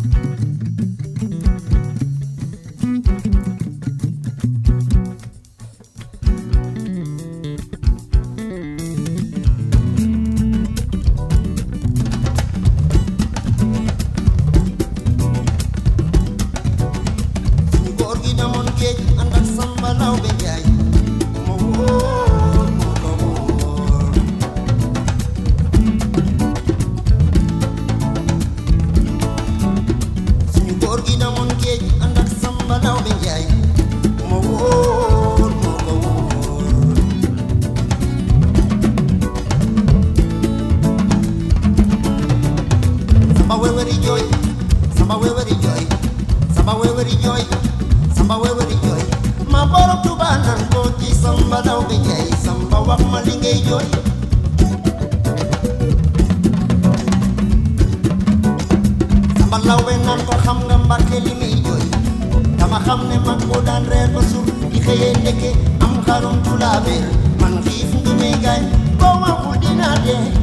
suñu weweri jooy Samba weweri jooy Samba weweri jooy Samba weweri jooy ma Tuuba nan Samba Lawbe Njaay Samba ma li Samba Lawbe nan ko xam nga Mbàkke li muy jooy dama xam ne di xëyee ndekke am xarum tulaabeer man boo waxul dinaa dee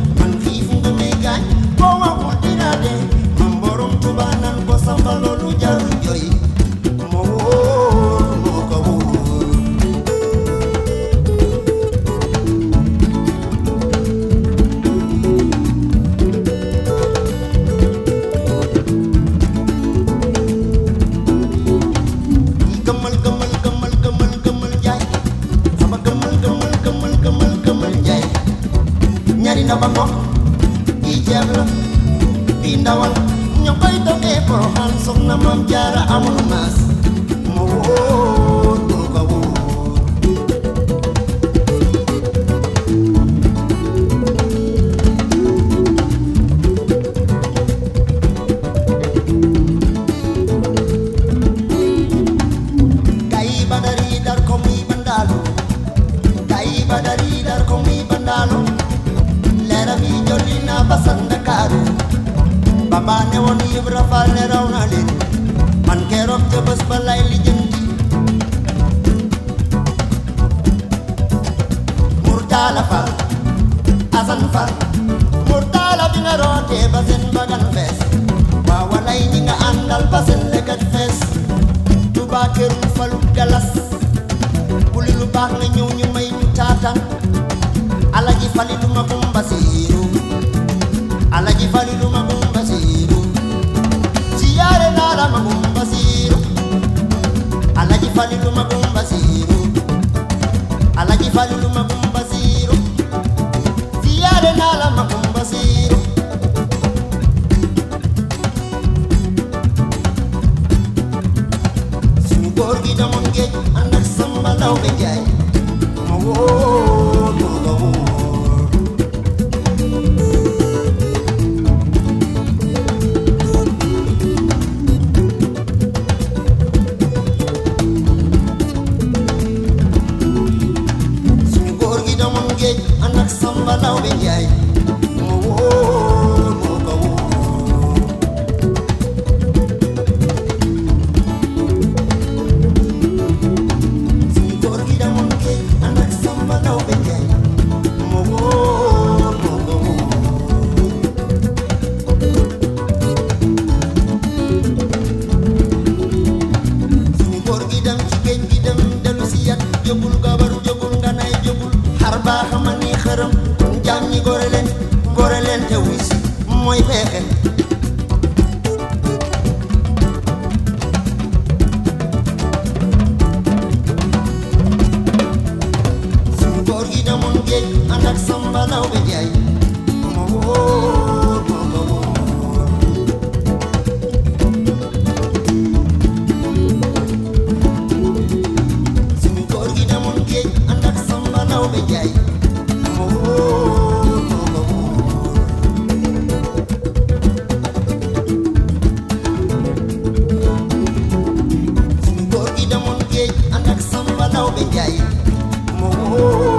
ñaari ndaba ngox kii ceeb la bii ndawal ñoo koy toggee poroxaan soxna maam jaara amul maas jolli na ba san ne woon Ibra Faal ne raw na leen man keroog ca bés ba lay lijjanti Murtala Faal Asan Faal Murtala bi nga rootee ba bagan fees waa walay ñi nga àndal ba seen lekkat fees Tuubaa këru góor gi demoon géej ànd ak Samba Lawbe Njaay ma oh, wóor oh, oh, mooy pexe suñu góor gi demoon géej ànd ak Samba Lawbe no be gay.